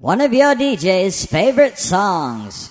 One of your DJ's favorite songs.